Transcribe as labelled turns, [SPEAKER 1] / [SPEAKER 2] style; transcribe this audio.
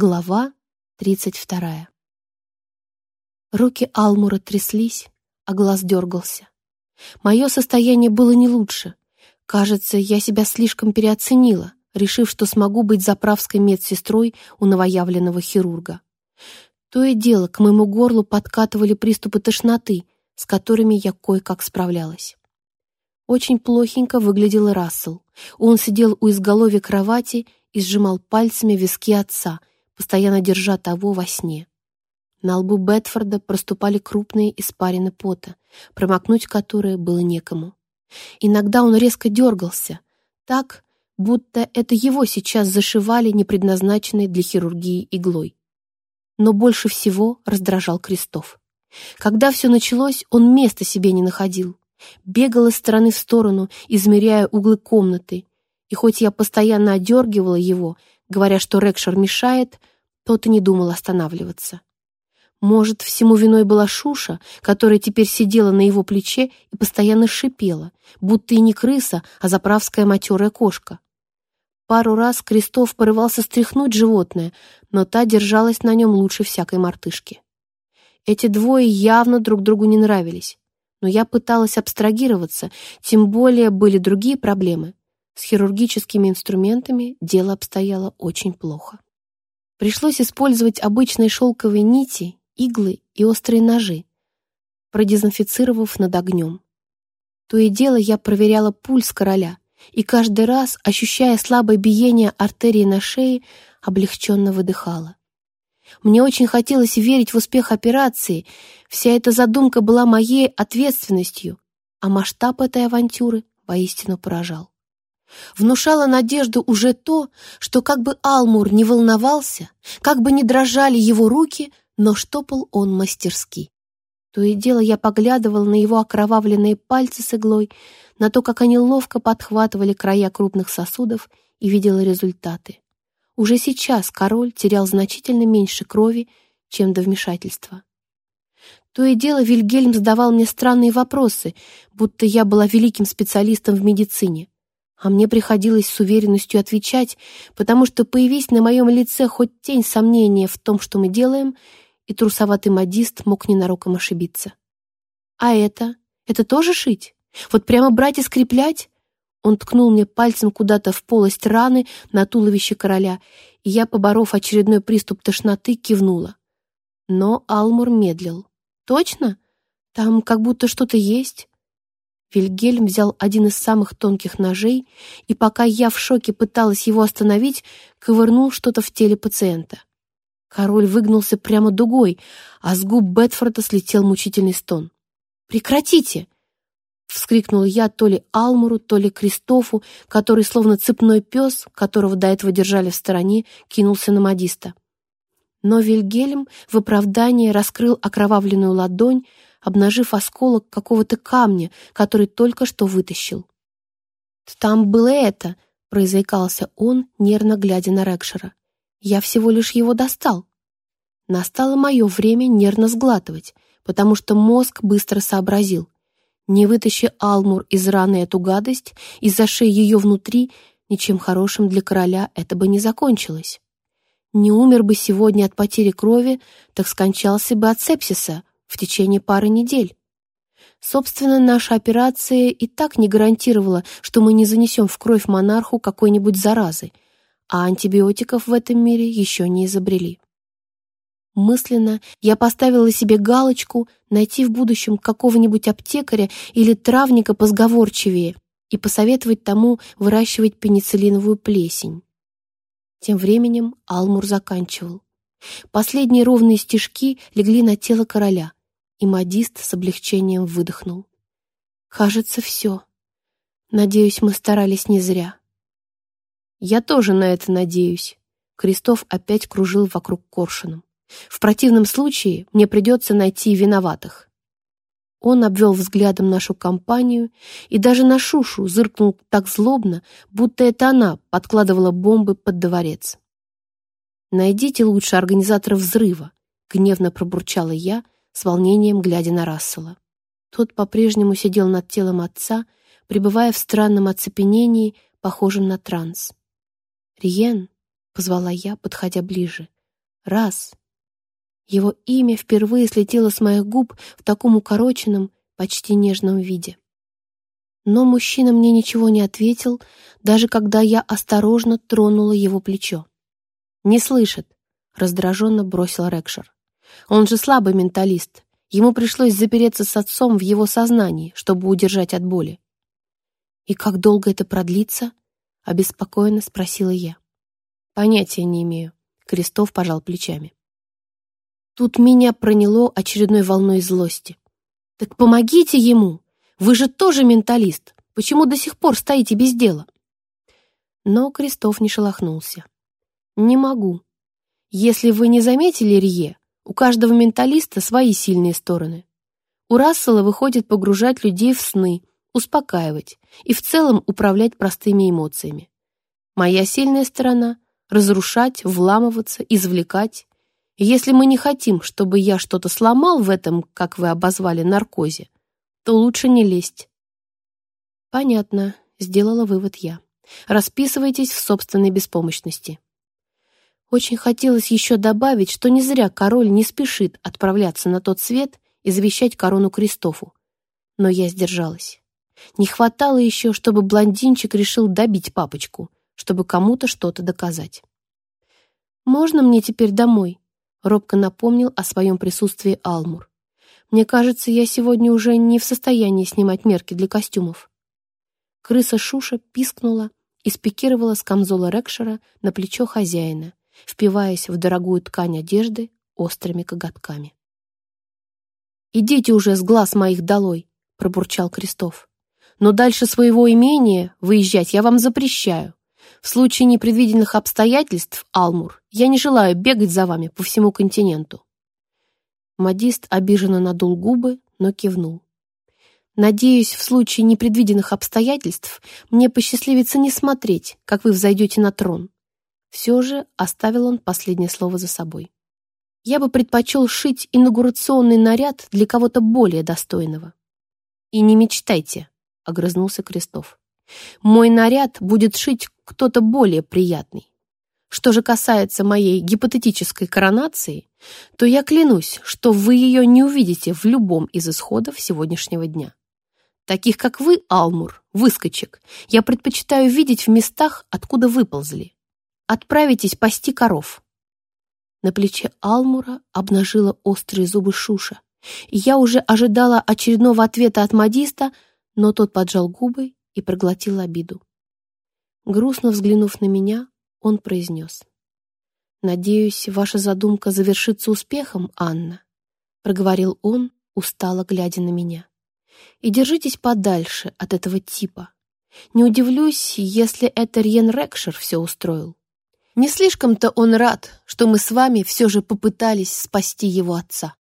[SPEAKER 1] Глава 32. Руки Алмура тряслись, а глаз дергался. Мое состояние было не лучше. Кажется, я себя слишком переоценила, решив, что смогу быть заправской медсестрой у новоявленного хирурга. То и дело, к моему горлу подкатывали приступы тошноты, с которыми я кое-как справлялась. Очень плохенько выглядел Рассел. Он сидел у изголовья кровати и сжимал пальцами виски отца, постоянно держа того во сне. На лбу Бетфорда проступали крупные испарины пота, промокнуть которые было некому. Иногда он резко дергался, так, будто это его сейчас зашивали непредназначенной для хирургии иглой. Но больше всего раздражал Крестов. Когда все началось, он места себе не находил. Бегал из стороны в сторону, измеряя углы комнаты, и хоть я постоянно одергивала его, говоря, что Рекшер мешает, тот и не думал останавливаться. Может, всему виной была Шуша, которая теперь сидела на его плече и постоянно шипела, будто и не крыса, а заправская матерая кошка. Пару раз Крестов порывался стряхнуть животное, но та держалась на нем лучше всякой мартышки. Эти двое явно друг другу не нравились, но я пыталась абстрагироваться, тем более были другие проблемы. С хирургическими инструментами дело обстояло очень плохо. Пришлось использовать обычные шелковые нити, иглы и острые ножи, продезинфицировав над огнем. То и дело я проверяла пульс короля, и каждый раз, ощущая слабое биение артерии на шее, облегченно выдыхала. Мне очень хотелось верить в успех операции, вся эта задумка была моей ответственностью, а масштаб этой авантюры воистину поражал. Внушало надежду уже то, что как бы Алмур не волновался, как бы не дрожали его руки, но штопал он мастерски. То и дело я поглядывал на его окровавленные пальцы с иглой, на то, как они ловко подхватывали края крупных сосудов и видела результаты. Уже сейчас король терял значительно меньше крови, чем до вмешательства. То и дело Вильгельм задавал мне странные вопросы, будто я была великим специалистом в медицине. А мне приходилось с уверенностью отвечать, потому что появись на моем лице хоть тень сомнения в том, что мы делаем, и трусоватый модист мог ненароком ошибиться. «А это? Это тоже шить? Вот прямо брать и скреплять?» Он ткнул мне пальцем куда-то в полость раны на туловище короля, и я, поборов очередной приступ тошноты, кивнула. Но Алмур медлил. «Точно? Там как будто что-то есть. Вильгельм взял один из самых тонких ножей, и пока я в шоке пыталась его остановить, ковырнул что-то в теле пациента. Король выгнулся прямо дугой, а с губ Бетфорда слетел мучительный стон. «Прекратите!» — вскрикнул я то ли Алмуру, то ли Кристофу, который, словно цепной пес, которого до этого держали в стороне, кинулся на модиста. Но Вильгельм в оправдании раскрыл окровавленную ладонь, обнажив осколок какого-то камня, который только что вытащил. «Там было это», — произаикался он, нервно глядя на Рекшера. «Я всего лишь его достал». Настало мое время нервно сглатывать, потому что мозг быстро сообразил. Не вытащи Алмур из раны эту гадость, из-за шеи ее внутри, ничем хорошим для короля это бы не закончилось. Не умер бы сегодня от потери крови, так скончался бы от сепсиса, в течение пары недель. Собственно, наша операция и так не гарантировала, что мы не занесем в кровь монарху какой-нибудь заразы, а антибиотиков в этом мире еще не изобрели. Мысленно я поставила себе галочку найти в будущем какого-нибудь аптекаря или травника позговорчивее и посоветовать тому выращивать пенициллиновую плесень. Тем временем Алмур заканчивал. Последние ровные стежки легли на тело короля, и модист с облегчением выдохнул. «Кажется, все. Надеюсь, мы старались не зря». «Я тоже на это надеюсь». Крестов опять кружил вокруг коршуном. «В противном случае мне придется найти виноватых». Он обвел взглядом нашу компанию и даже на Шушу зыркнул так злобно, будто это она подкладывала бомбы под дворец. «Найдите лучше организатора взрыва», — гневно пробурчала я, — с волнением глядя на Рассела. Тот по-прежнему сидел над телом отца, пребывая в странном оцепенении, похожем на транс. «Риен», — позвала я, подходя ближе, Раз. Его имя впервые слетело с моих губ в таком укороченном, почти нежном виде. Но мужчина мне ничего не ответил, даже когда я осторожно тронула его плечо. «Не слышит», — раздраженно бросил Рекшер. «Он же слабый менталист. Ему пришлось запереться с отцом в его сознании, чтобы удержать от боли». «И как долго это продлится?» — обеспокоенно спросила я. «Понятия не имею», — Крестов пожал плечами. Тут меня проняло очередной волной злости. «Так помогите ему! Вы же тоже менталист! Почему до сих пор стоите без дела?» Но Крестов не шелохнулся. «Не могу. Если вы не заметили, Рье, у каждого менталиста свои сильные стороны. У Рассела выходит погружать людей в сны, успокаивать и в целом управлять простыми эмоциями. Моя сильная сторона — разрушать, вламываться, извлекать. Если мы не хотим, чтобы я что-то сломал в этом, как вы обозвали, наркозе, то лучше не лезть. Понятно, сделала вывод я. Расписывайтесь в собственной беспомощности. Очень хотелось еще добавить, что не зря король не спешит отправляться на тот свет и завещать корону Кристофу. Но я сдержалась. Не хватало еще, чтобы блондинчик решил добить папочку, чтобы кому-то что-то доказать. «Можно мне теперь домой?» — робко напомнил о своем присутствии Алмур. «Мне кажется, я сегодня уже не в состоянии снимать мерки для костюмов». Крыса Шуша пискнула и спикировала с камзола Рекшера на плечо хозяина, впиваясь в дорогую ткань одежды острыми коготками. «Идите уже с глаз моих долой!» — пробурчал Крестов. «Но дальше своего имения выезжать я вам запрещаю. В случае непредвиденных обстоятельств, Алмур, я не желаю бегать за вами по всему континенту». Модист обиженно надул губы, но кивнул. «Надеюсь, в случае непредвиденных обстоятельств мне посчастливится не смотреть, как вы взойдете на трон. Все же оставил он последнее слово за собой. Я бы предпочел шить инаугурационный наряд для кого-то более достойного. «И не мечтайте», — огрызнулся Крестов. «Мой наряд будет шить кто-то более приятный. Что же касается моей гипотетической коронации, то я клянусь, что вы ее не увидите в любом из исходов сегодняшнего дня. Таких, как вы, Алмур, выскочек, я предпочитаю видеть в местах, откуда выползли. Отправитесь пасти коров». На плече Алмура обнажила острые зубы Шуша, и я уже ожидала очередного ответа от модиста, но тот поджал губы и проглотил обиду. Грустно взглянув на меня, он произнес. «Надеюсь, ваша задумка завершится успехом, Анна», — проговорил он, устало глядя на меня. «И держитесь подальше от этого типа. Не удивлюсь, если это Рьен Рекшер все устроил. Не слишком-то он рад, что мы с вами все же попытались спасти его отца.